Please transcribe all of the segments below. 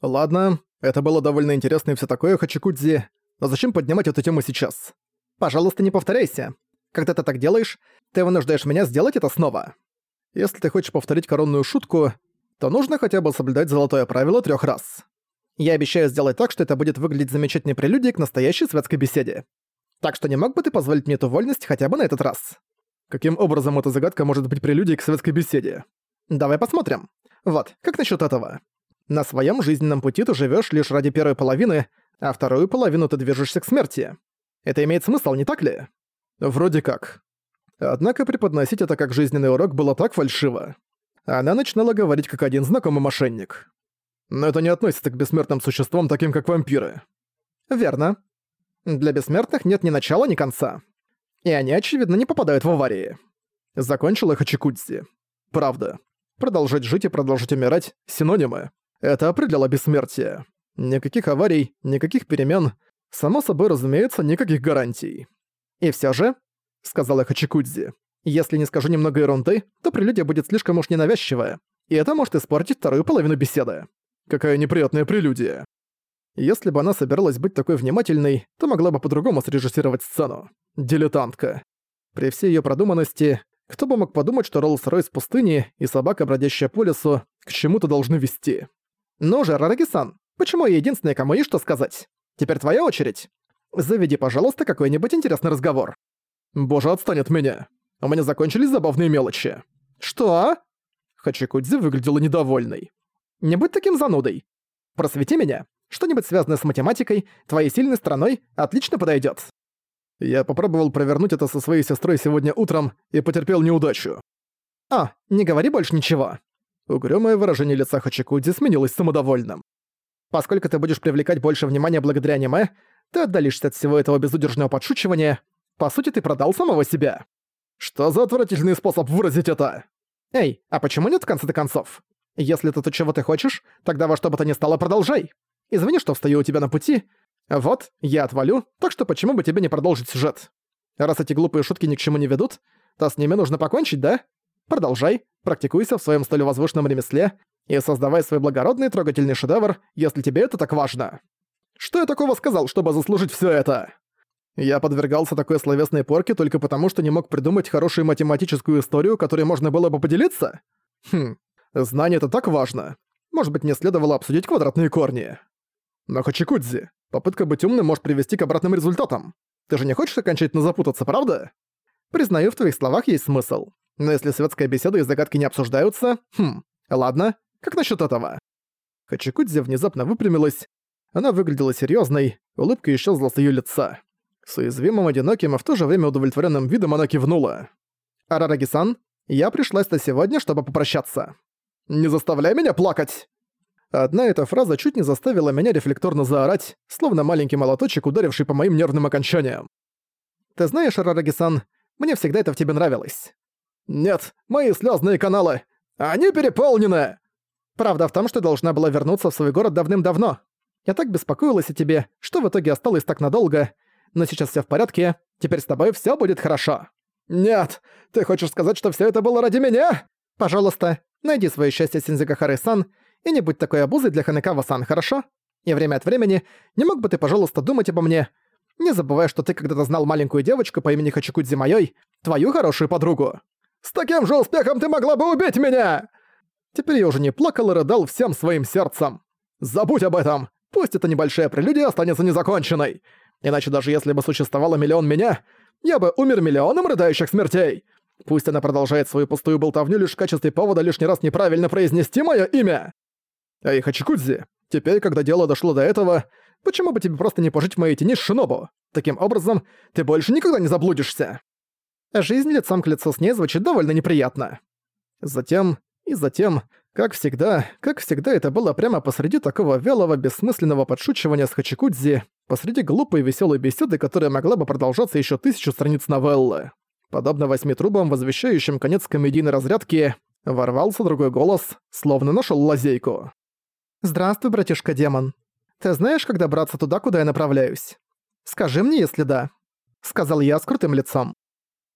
Ладно, это было довольно интересно и все такое, Хачикудзи, но зачем поднимать эту тему сейчас? Пожалуйста, не повторяйся. Когда ты так делаешь, ты вынуждаешь меня сделать это снова. Если ты хочешь повторить коронную шутку, то нужно хотя бы соблюдать золотое правило трех раз. Я обещаю сделать так, что это будет выглядеть замечательной прелюдией к настоящей светской беседе. Так что не мог бы ты позволить мне эту вольность хотя бы на этот раз? Каким образом эта загадка может быть прелюдией к светской беседе? Давай посмотрим. Вот, как насчет этого? На своем жизненном пути ты живешь лишь ради первой половины, а вторую половину ты движешься к смерти. Это имеет смысл, не так ли? Вроде как. Однако преподносить это как жизненный урок было так фальшиво. Она начинала говорить как один знакомый мошенник. Но это не относится к бессмертным существам, таким как вампиры. Верно. Для бессмертных нет ни начала, ни конца. И они, очевидно, не попадают в аварии. Закончила Хачикудзи. Правда. Продолжать жить и продолжать умирать — синонимы. Это определяло бессмертие. Никаких аварий, никаких перемен. Само собой, разумеется, никаких гарантий. И все же, — сказала Хачикудзи, — если не скажу немного ерунды, то прелюдия будет слишком уж ненавязчивая, и это может испортить вторую половину беседы. Какая неприятная прелюдия. Если бы она собиралась быть такой внимательной, то могла бы по-другому срежиссировать сцену. Дилетантка. При всей её продуманности, кто бы мог подумать, что Роллс-Ройс пустыни и собака, бродящая по лесу, к чему-то должны вести. Ну же, Рараги-сан, почему я единственная, кому есть что сказать? Теперь твоя очередь. Заведи, пожалуйста, какой-нибудь интересный разговор. Боже, отстань от меня. У меня закончились забавные мелочи. Что? Хачикудзи выглядела недовольной. Не будь таким занудой. Просвети меня. Что-нибудь связанное с математикой, твоей сильной стороной, отлично подойдет. Я попробовал провернуть это со своей сестрой сегодня утром и потерпел неудачу. А, не говори больше ничего. Угрюмое выражение лица Хачикудзи сменилось самодовольным. Поскольку ты будешь привлекать больше внимания благодаря аниме, ты отдалишься от всего этого безудержного подшучивания. По сути, ты продал самого себя. Что за отвратительный способ выразить это? Эй, а почему нет в конце-то концов? Если это то, чего ты хочешь, тогда во что бы то ни стало продолжай. Извини, что встаю у тебя на пути. Вот, я отвалю, так что почему бы тебе не продолжить сюжет? Раз эти глупые шутки ни к чему не ведут, то с ними нужно покончить, да? Продолжай, практикуйся в своем столь возвышенном ремесле и создавай свой благородный трогательный шедевр, если тебе это так важно. Что я такого сказал, чтобы заслужить все это? Я подвергался такой словесной порке только потому, что не мог придумать хорошую математическую историю, которой можно было бы поделиться? Хм, знание это так важно. Может быть, мне следовало обсудить квадратные корни. Но Хачикудзи, попытка быть умным может привести к обратным результатам. Ты же не хочешь окончательно запутаться, правда? Признаю, в твоих словах есть смысл. Но если светская беседа и загадки не обсуждаются... Хм, ладно, как насчет этого? Хачикудзи внезапно выпрямилась. Она выглядела серьезной, улыбка исчезла с ее лица. С уязвимым, одиноким, а в то же время удовлетворенным видом она кивнула. «Арараги-сан, я пришла сюда сегодня, чтобы попрощаться. Не заставляй меня плакать!» Одна эта фраза чуть не заставила меня рефлекторно заорать, словно маленький молоточек, ударивший по моим нервным окончаниям. «Ты знаешь, Арараги-сан, мне всегда это в тебе нравилось». «Нет, мои слезные каналы, они переполнены!» Правда в том, что должна была вернуться в свой город давным-давно. Я так беспокоилась о тебе, что в итоге осталась так надолго, но сейчас все в порядке, теперь с тобой все будет хорошо. Нет, ты хочешь сказать, что все это было ради меня? Пожалуйста, найди свое счастье Синзигахары-сан и не будь такой обузой для Ханекава-сан, хорошо? И время от времени не мог бы ты, пожалуйста, думать обо мне? Не забывай, что ты когда-то знал маленькую девочку по имени Хачикудзи Майой, твою хорошую подругу. С таким же успехом ты могла бы убить меня! Теперь я уже не плакал и рыдал всем своим сердцем. Забудь об этом! Пусть эта небольшая прелюдия останется незаконченной. Иначе даже если бы существовало миллион меня, я бы умер миллионом рыдающих смертей. Пусть она продолжает свою пустую болтовню лишь в качестве повода лишний раз неправильно произнести мое имя. Эй, Хачикудзи, теперь, когда дело дошло до этого, почему бы тебе просто не пожить в моей тени с Шинобу? Таким образом, ты больше никогда не заблудишься. Жизнь лицом к лицу с ней звучит довольно неприятно. Затем и затем, как всегда, как всегда это было прямо посреди такого вялого, бессмысленного подшучивания с Хачикудзи, посреди глупой веселой беседы, которая могла бы продолжаться еще тысячу страниц новеллы. Подобно восьми трубам, возвещающим конец комедийной разрядки, ворвался другой голос, словно нашел лазейку. «Здравствуй, братишка-демон. Ты знаешь, как добраться туда, куда я направляюсь? Скажи мне, если да», — сказал я с крутым лицом.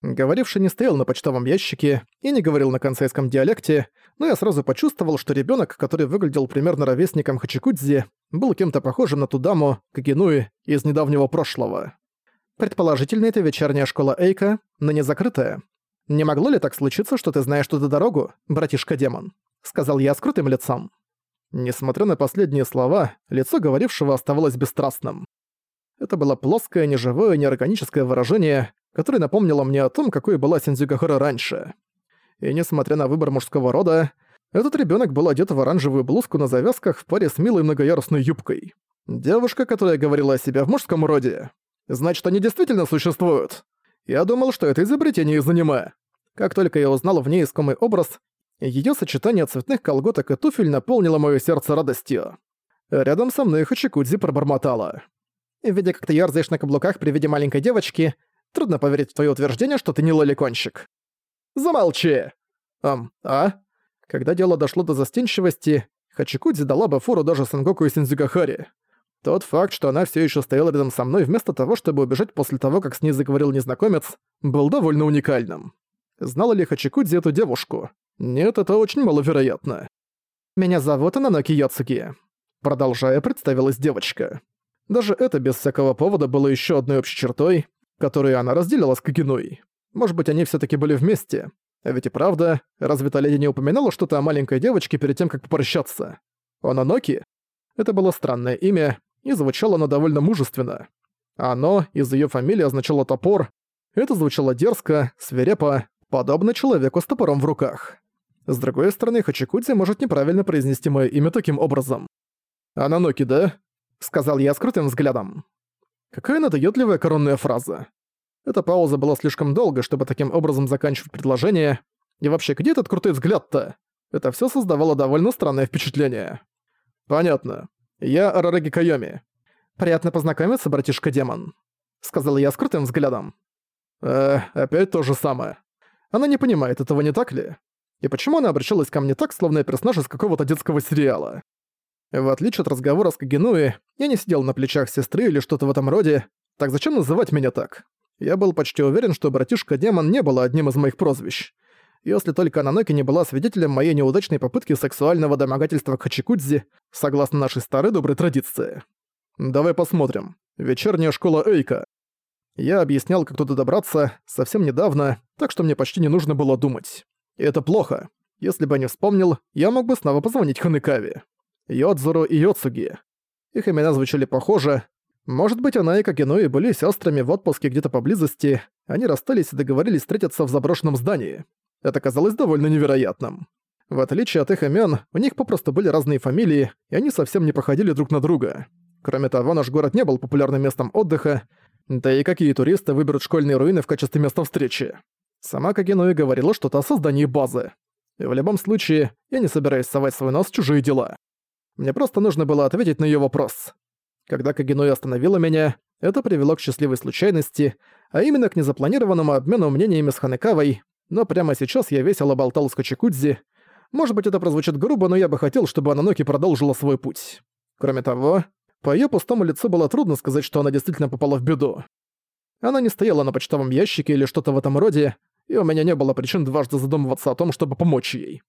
Говоривший не стоял на почтовом ящике и не говорил на консейском диалекте, но я сразу почувствовал, что ребенок, который выглядел примерно ровесником Хачикудзи, был кем-то похожим на ту даму, Кагенуи, из недавнего прошлого. Предположительно, это вечерняя школа Эйка, но не закрытая. «Не могло ли так случиться, что ты знаешь туда дорогу, братишка-демон?» — сказал я с крутым лицом. Несмотря на последние слова, лицо говорившего оставалось бесстрастным. Это было плоское, неживое, неорганическое выражение, которое напомнило мне о том, какой была Синдзюгахара раньше. И несмотря на выбор мужского рода, этот ребенок был одет в оранжевую блузку на завязках в паре с милой многоярусной юбкой. Девушка, которая говорила о себе в мужском роде. Значит, они действительно существуют. Я думал, что это изобретение из аниме. Как только я узнал в ней искомый образ, Её сочетание цветных колготок и туфель наполнило моё сердце радостью. Рядом со мной Хачикудзи пробормотала. «Видя, как ты ёрзаешь на каблуках при виде маленькой девочки, трудно поверить в твоё утверждение, что ты не лоликончик». «Замолчи!» «Ам, а?» Когда дело дошло до застенчивости, Хачикудзи дала бы фору даже Сангоку и Синдзюгахари. Тот факт, что она всё ещё стояла рядом со мной вместо того, чтобы убежать после того, как с ней заговорил незнакомец, был довольно уникальным. Знала ли Хачикудзи эту девушку? Нет, это очень маловероятно. Меня зовут Ананоки Яцуки. Продолжая, представилась девочка. Даже это без всякого повода было еще одной общей чертой, которую она разделила с Кагиной. Может быть, они все таки были вместе. А ведь и правда, разве та леди не упоминала что-то о маленькой девочке перед тем, как попрощаться? Ананоки? Это было странное имя, и звучало оно довольно мужественно. Оно из ее фамилии означало «топор». Это звучало дерзко, свирепо, подобно человеку с топором в руках. С другой стороны, Хачикудзи может неправильно произнести мое имя таким образом. «Ананоки, да?» — сказал я с крутым взглядом. Какая надоедливая коронная фраза. Эта пауза была слишком долго, чтобы таким образом заканчивать предложение. И вообще, где этот крутой взгляд-то? Это все создавало довольно странное впечатление. «Понятно. Я Арараги Кайоми. Приятно познакомиться, братишка-демон», — сказал я с крутым взглядом. «Э, опять то же самое. Она не понимает этого, не так ли? И почему она обращалась ко мне так, словно я персонаж из какого-то детского сериала? В отличие от разговора с Кагенуи, я не сидел на плечах сестры или что-то в этом роде. Так зачем называть меня так? Я был почти уверен, что братишка-демон не было одним из моих прозвищ. Если только Ананоки не была свидетелем моей неудачной попытки сексуального домогательства к Хачикудзи, согласно нашей старой доброй традиции. Давай посмотрим. Вечерняя школа Эйка. Я объяснял, как туда добраться, совсем недавно, так что мне почти не нужно было думать. И это плохо. Если бы я не вспомнил, я мог бы снова позвонить Ханекаве. Йодзуру и Йоцуги. Их имена звучали похоже. Может быть, она и Кагенуи были сестрами в отпуске где-то поблизости. Они расстались и договорились встретиться в заброшенном здании. Это казалось довольно невероятным. В отличие от их имен, у них попросту были разные фамилии, и они совсем не походили друг на друга. Кроме того, наш город не был популярным местом отдыха, да и какие туристы выберут школьные руины в качестве места встречи. Сама Кагенуи говорила что-то о создании базы. И в любом случае, я не собираюсь совать свой нос в чужие дела. Мне просто нужно было ответить на её вопрос. Когда Кагенуи остановила меня, это привело к счастливой случайности, а именно к незапланированному обмену мнениями с Ханекавой, но прямо сейчас я весело болтал с Кочекудзи. Может быть, это прозвучит грубо, но я бы хотел, чтобы Ананоки продолжила свой путь. Кроме того, по её пустому лицу было трудно сказать, что она действительно попала в беду. Она не стояла на почтовом ящике или что-то в этом роде, и у меня не было причин дважды задумываться о том, чтобы помочь ей.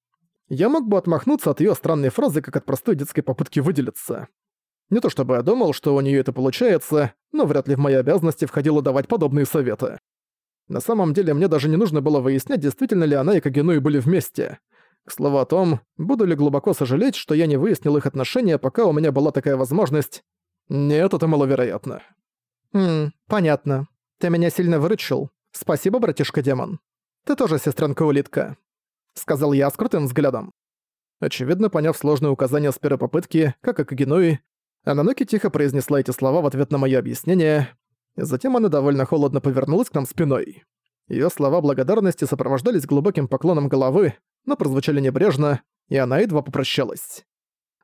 Я мог бы отмахнуться от её странной фразы, как от простой детской попытки выделиться. Не то чтобы я думал, что у неё это получается, но вряд ли в мои обязанности входило давать подобные советы. На самом деле мне даже не нужно было выяснять, действительно ли она и Кагенуи были вместе. К слову о том, буду ли глубоко сожалеть, что я не выяснил их отношения, пока у меня была такая возможность. Нет, это маловероятно. «Хм, понятно. Ты меня сильно выручил. Спасибо, братишка-демон. Ты тоже сестренка-улитка», — сказал я с крутым взглядом. Очевидно, поняв сложные указания с первой попытки, как и Кагенуи, Ананоки тихо произнесла эти слова в ответ на моё объяснение. Затем она довольно холодно повернулась к нам спиной. Её слова благодарности сопровождались глубоким поклоном головы, но прозвучали небрежно, и она едва попрощалась.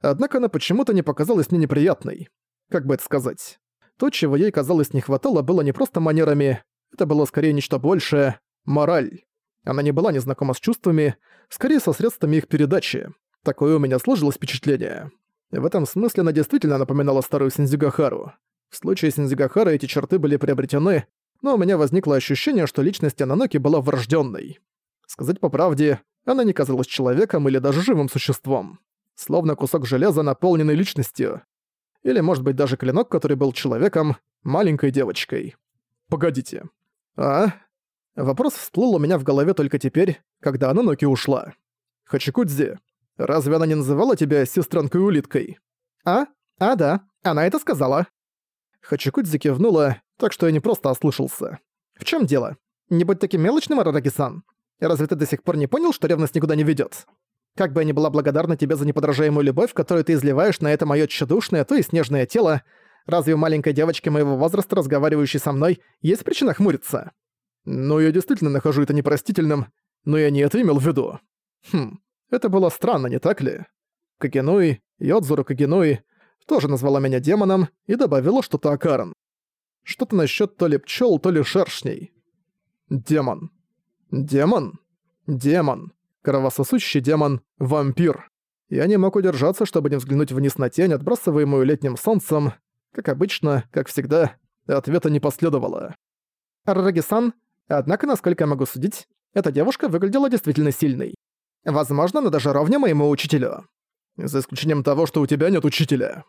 Однако она почему-то не показалась мне неприятной. Как бы это сказать? То, чего ей казалось не хватало, было не просто манерами, это было скорее нечто большее — мораль. Она не была незнакома с чувствами, скорее со средствами их передачи. Такое у меня сложилось впечатление. В этом смысле она действительно напоминала старую Синдзюгахару. В случае Синдзюгахары эти черты были приобретены, но у меня возникло ощущение, что личность Ананоки была врожденной. Сказать по правде, она не казалась человеком или даже живым существом. Словно кусок железа, наполненный личностью. Или, может быть, даже клинок, который был человеком, маленькой девочкой. Погодите. А? Вопрос всплыл у меня в голове только теперь, когда Ананоки ушла. Хачикудзи, разве она не называла тебя сестренкой-улиткой? А? А, да, она это сказала. Хачикудзи кивнула, так что я не просто ослышался. В чем дело? Не будь таким мелочным, Арараги-сан. Разве ты до сих пор не понял, что ревность никуда не ведет? Как бы я ни была благодарна тебе за неподражаемую любовь, которую ты изливаешь на это моё тщедушное, то есть нежное тело, разве у маленькой девочки моего возраста, разговаривающей со мной, есть причина хмуриться? Ну, я действительно нахожу это непростительным, но я не это имел в виду. Хм, это было странно, не так ли? Кагенуи, Йодзуру Кагенуи, тоже назвала меня демоном и добавила что-то о Карен. Что-то насчет то ли пчел, то ли шершней. Демон. Демон? Демон кровососущий демон — вампир. Я не мог удержаться, чтобы не взглянуть вниз на тень, отбрасываемую летним солнцем. Как обычно, как всегда, ответа не последовало. Рараги-сан, однако, насколько я могу судить, эта девушка выглядела действительно сильной. Возможно, она даже ровня моему учителю. За исключением того, что у тебя нет учителя.